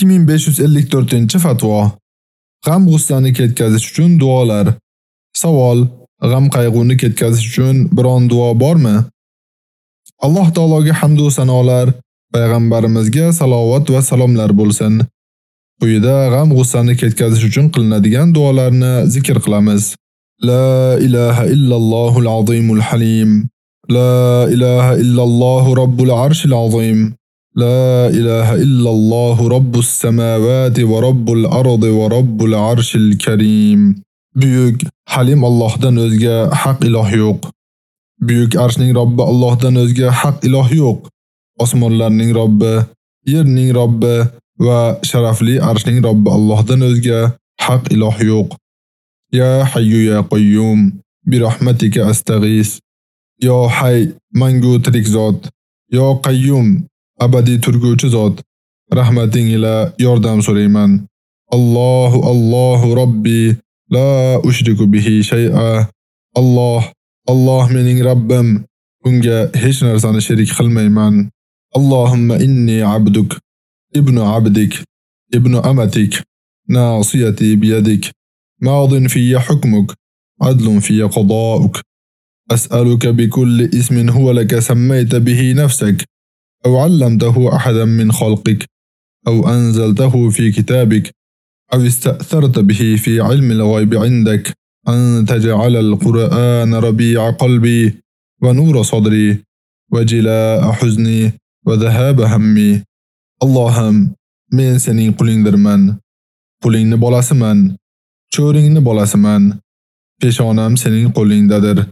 2554-fatvo. G'am g'ussani ketkazish uchun duolar. Savol: G'am qayg'uni ketkazish uchun biron duo bormi? Alloh taologa hamd va sanolar, payg'ambarimizga salovat va salomlar bo'lsin. Quyida g'am g'ussani ketkazish uchun qilinadigan duolarni zikr qilamiz. La ilaha illallohul azimul halim. La ilaha illallohu robbul arshil azim. لا ilahe illallahu الله رب السماوات ورب ardi ورب العرش الكريم kerim. Buyuk, halim Allah'dan özge haq ilah yo'q. Buyuk arshning Robbi Allohdan o'zga haq iloh yo'q. Osmonlarning Robbi, yerning Robbi va sharafli arshning Robbi Allohdan o'zga haq iloh yo'q. Ya Hayyu ya Qayyum, bi rahmatika astag'is. Yo Hay, mangu tirik zot, yo Qayyum, abadiy turguvchi zot, rahmating ila yordam so'rayman. Allohu Allohu Robbi la ushriku bihi shay'a. Alloh, Alloh mening Rabbim, unga hech narsani sherik qilmayman. Allohumma inni abduk, ibnu abdik, ibnu amatik, nasiyati biyadik, madin fiyya hukmuk, adlun fiyya qada'uk. أسألك بكل اسم هو لك سميت به نفسك أو علمته أحدا من خلقك أو أنزلته في كتابك أو استأثرت به في علم الغيب عندك أن تجعل القرآن ربيع قلبي ونور صدري وجلاء حزني وذهاب همي. اللهم من سنين قلين درمان قلين بلاس شورين چورين بلاس من سنين قلين ددر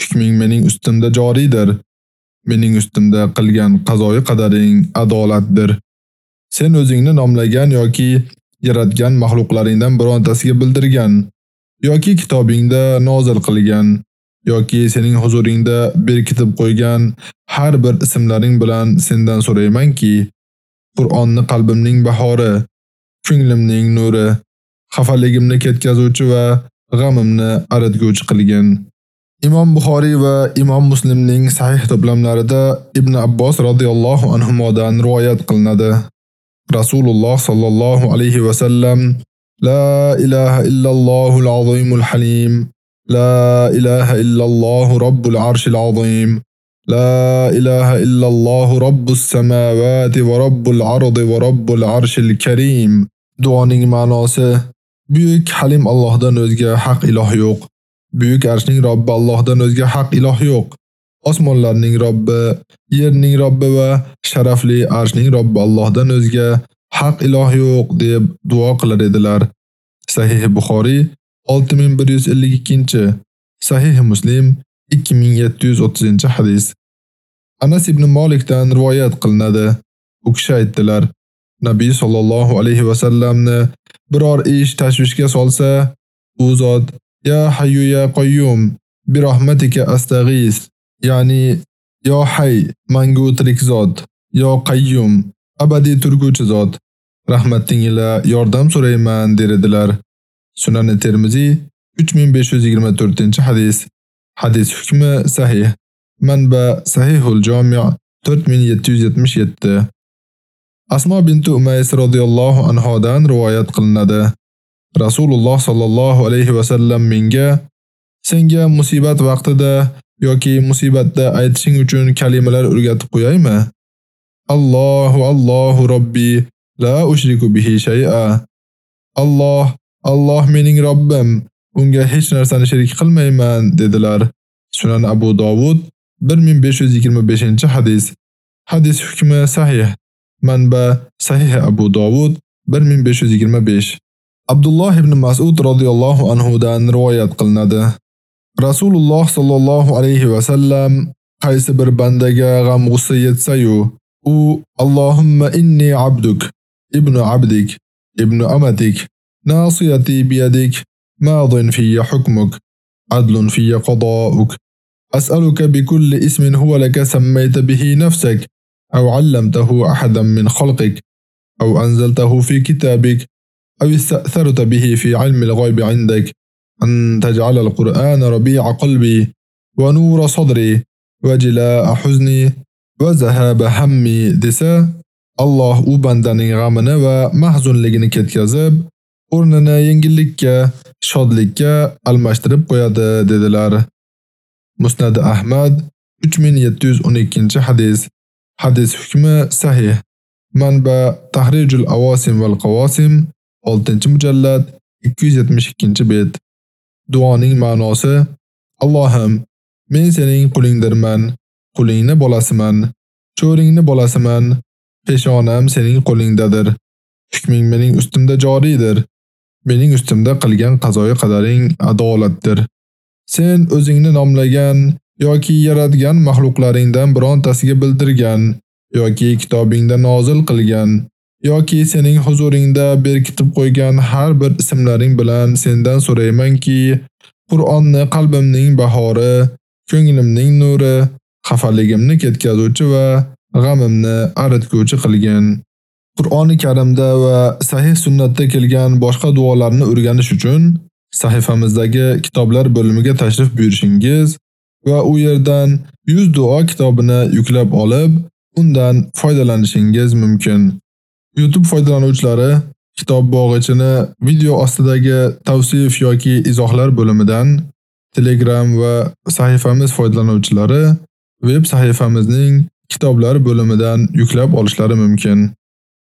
حكمين مني استمد جاري در. Mening ustimda qilgan qazoyi qadaring adolatdir. Sen o'zingni nomlagan yoki yaratgan mahluqlaringdan birontasiga bildirgan yoki kitobingda nozil qilgan yoki sening huzuringda berkitib qo'ygan har bir ismlaring bilan sendan so'raymanki, Qur'onni qalbimning bahori, ko'nglimning nuri, xafaligimni ketkazuvchi va g'amimni aritguvchi qilgin. Imom Buxoriy va Imom Muslimning sahih to'plamlarida Ibn Abbos radhiyallohu anhumodan rivoyat qilinadi. Rasululloh sallallohu alayhi va sallam La ilaha illallohul azimul halim La ilaha illallohu robbul arshil azim La ilaha illallohu robbus samawati va robbul ardi va robbul arshil karim Duoning ma'nosi Buyuk Halim Allohdan o'zga haq iloh yo'q. Buyuk arshning Robbi Allohdan o'zga haq iloh yo'q. Osmonlarning Robbi, yerning Robbi va sharafli arshning Robbi Allohdan o'zga haq iloh yo'q deb duo qilar edilar. Sahih Buxoriy 6152-chi, Sahih Muslim 2730-hadis. Anas ibn Malikdan rivoyat qilinadi. U kishi aytdilar: Nabiy sallallohu alayhi va sallamni biror ish tashvishga solsa, u zot Ya hayyu ya qayyum bi rahmatika astaghis. Ya'ni yo hay mangu tirik zot, yo qayyum abadiy turguvchi zot. Rahmating ila yordam so'rayman derdilar Sunan Termiziy 3524-hadis. Hadis hukmi sahih. Manba Sahihul Jami' 4777. Asma bint Umays radhiyallohu anhodan rivoyat qilinadi. Rasululloh sallallohu alayhi va sallam menga senga musibat vaqtida yoki musibatda aytishing uchun kalimalar o'rgatib qo'yaymi? Allohu Allohu Robbi la ushriku bihi shay'a. Alloh, Alloh mening Robbim, unga hech narsani sherik qilmayman dedilar. Sunan Abu Dovud 1525-hadis. Hadis hukmi sahih. Manba Sahih Abu Dovud 1525. Abdulloh ibn Mas'ud radhiyallohu anhu dan rivoyat qilinadi. Rasululloh sallallohu alayhi va sallam qaysi bir bandaga g'am g'ussa yetsa-yu, u Allohumma inni abduk, ibnu abdik, ibnu amatik, nasiyati biyadik, madin fiyya hukmuk, adlun fiyya qada'uk. أسألك بكل اسم هو لك سميت به نفسك أو علمته أحدا من خلقك أو أنزلته في كتابك أو استأثرت به في علم الغيب عندك أن تجعل القرآن ربيع قلبي ونور صدري وجلاء حزني وذهاب همي desa Alloh u bandaning g'amini va mahzunligini ketkazib, o'rnini yengillikka, shodlikka almashtirib qo'yadi dedilar. Musnad Ahmad 3712-hadis. Hadis hukmi sahih. Manba Tahrijul Awasim val Qawasim 6-mujallad 272-bet. Duoning ma'nosi: Allohim, men sening qulingdirman, qulingni bolasiman, cho'ringni bolasiman, peshonam sening qo'lingdadir. Hukming mening ustimda joriydir. Mening ustimda qilgan qazoyi qadaring adolatdir. Sen o'zingni nomlagan yoki yaratgan mahluqlaringdan birontasiga bildirgan yoki kitobingda nozil qilgan yoki sening huzuringda berkitib qo'ygan har bir ismlaring bilan sendan so'raymanki, Qur'onni qalbimning bahori, ko'nglimning nuri, xafaligimni ketkazuvchi va g'amimni aritguvchi qilgin. Qur'oni Karimda va sahih sunnatda kelgan boshqa duolarni o'rganish uchun sahifamizdagi kitoblar bo'limiga tashrif buyurishingiz va u yerdan 100 duo kitobini yuklab olib, undan foydalanishingiz mumkin. YouTube foydalanuvchilari kitob bog'ichini video ostidagi tavsif yoki izohlar bo'limidan, Telegram va sahifamiz foydalanuvchilari web sahifamizning kitoblar bo'limidan yuklab olishlari mumkin.